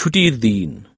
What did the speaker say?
ছুটির দিন।